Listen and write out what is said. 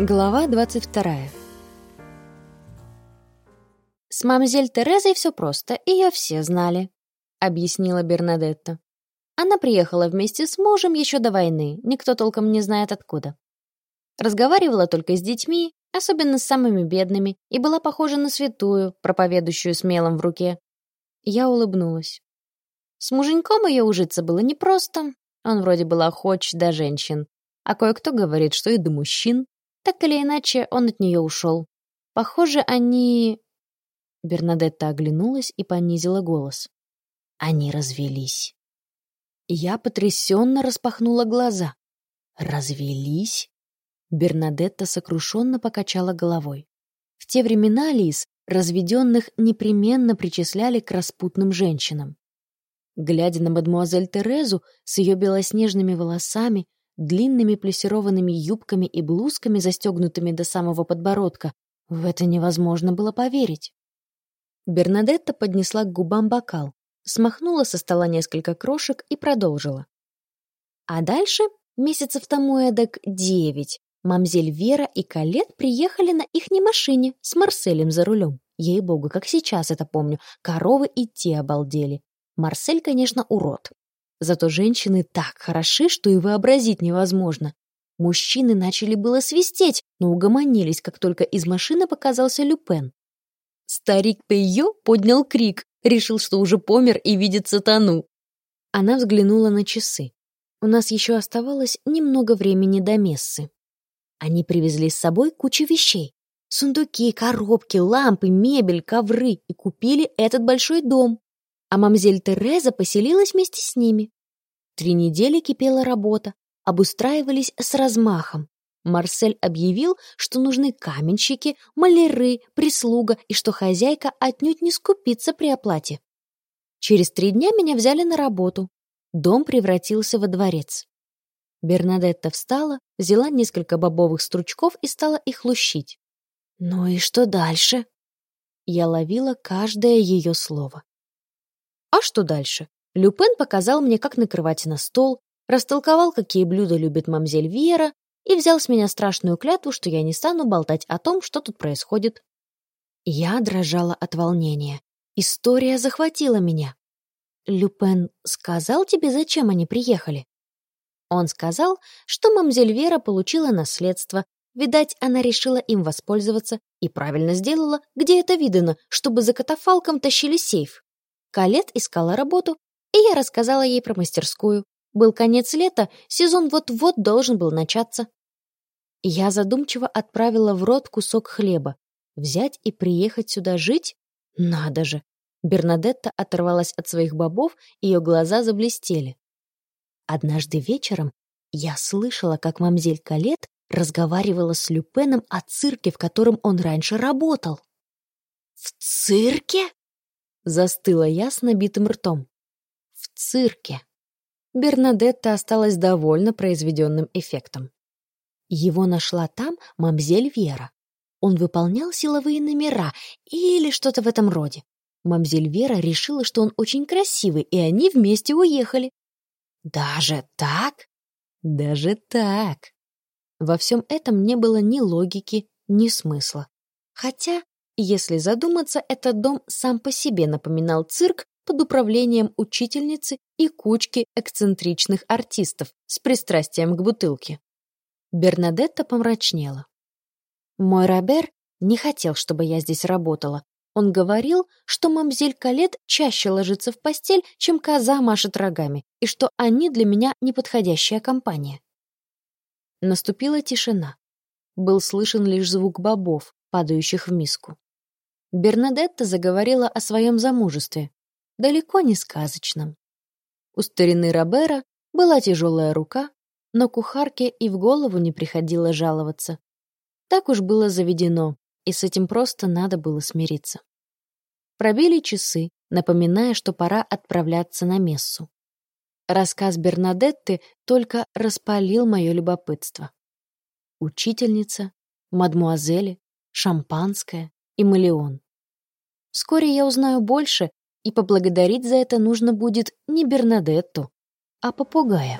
Глава 22. «С мамзель Терезой все просто, ее все знали», — объяснила Бернадетта. Она приехала вместе с мужем еще до войны, никто толком не знает откуда. Разговаривала только с детьми, особенно с самыми бедными, и была похожа на святую, проповедующую с мелом в руке. Я улыбнулась. С муженьком ее ужиться было непросто, он вроде был охоч до женщин, а кое-кто говорит, что и до мужчин. Так или иначе, он от нее ушел. Похоже, они... Бернадетта оглянулась и понизила голос. Они развелись. Я потрясенно распахнула глаза. Развелись? Бернадетта сокрушенно покачала головой. В те времена, Лис, разведенных непременно причисляли к распутным женщинам. Глядя на мадмуазель Терезу с ее белоснежными волосами, длинными плессированными юбками и блузками, застегнутыми до самого подбородка, в это невозможно было поверить. Бернадетта поднесла к губам бокал, смахнула со стола несколько крошек и продолжила. А дальше, месяцев тому эдак девять, мамзель Вера и Калет приехали на ихней машине с Марселем за рулем. Ей-богу, как сейчас это помню, коровы и те обалдели. Марсель, конечно, урод. Зато женщины так хороши, что и вообразить невозможно. Мужчины начали было свистеть, но угомонились, как только из машины показался Люпен. Старик Пейо поднял крик, решил, что уже помер и видит сатану. Она взглянула на часы. У нас еще оставалось немного времени до мессы. Они привезли с собой кучу вещей. Сундуки, коробки, лампы, мебель, ковры и купили этот большой дом а мамзель Тереза поселилась вместе с ними. Три недели кипела работа, обустраивались с размахом. Марсель объявил, что нужны каменщики, маляры, прислуга и что хозяйка отнюдь не скупится при оплате. Через три дня меня взяли на работу. Дом превратился во дворец. Бернадетта встала, взяла несколько бобовых стручков и стала их лущить. «Ну и что дальше?» Я ловила каждое ее слово. А что дальше? Люпен показал мне, как накрывать на стол, растолковал, какие блюда любит мамзель Вера, и взял с меня страшную клятву, что я не стану болтать о том, что тут происходит. Я дрожала от волнения. История захватила меня. Люпен сказал тебе, зачем они приехали? Он сказал, что мамзель Вера получила наследство. Видать, она решила им воспользоваться и правильно сделала, где это видано, чтобы за катафалком тащили сейф. Калет искала работу, и я рассказала ей про мастерскую. Был конец лета, сезон вот-вот должен был начаться. Я задумчиво отправила в рот кусок хлеба. Взять и приехать сюда жить? Надо же! Бернадетта оторвалась от своих бобов, ее глаза заблестели. Однажды вечером я слышала, как мамзель Калет разговаривала с Люпеном о цирке, в котором он раньше работал. «В цирке?» Застыла я с набитым ртом. В цирке. Бернадетта осталась довольна произведенным эффектом. Его нашла там мамзель Вера. Он выполнял силовые номера или что-то в этом роде. Мамзель Вера решила, что он очень красивый, и они вместе уехали. Даже так? Даже так. Во всем этом не было ни логики, ни смысла. Хотя если задуматься, этот дом сам по себе напоминал цирк под управлением учительницы и кучки эксцентричных артистов с пристрастием к бутылке. Бернадетта помрачнела. Мой Робер не хотел, чтобы я здесь работала. Он говорил, что мамзель Калет чаще ложится в постель, чем коза машет рогами, и что они для меня неподходящая компания. Наступила тишина. Был слышен лишь звук бобов, падающих в миску. Бернадетта заговорила о своем замужестве, далеко не сказочном. У старины Робера была тяжелая рука, но кухарке и в голову не приходило жаловаться. Так уж было заведено, и с этим просто надо было смириться. Пробили часы, напоминая, что пора отправляться на мессу. Рассказ Бернадетты только распалил мое любопытство. Учительница, мадмуазели, шампанское, и Малеон. Вскоре я узнаю больше, и поблагодарить за это нужно будет не Бернадетту, а попугая.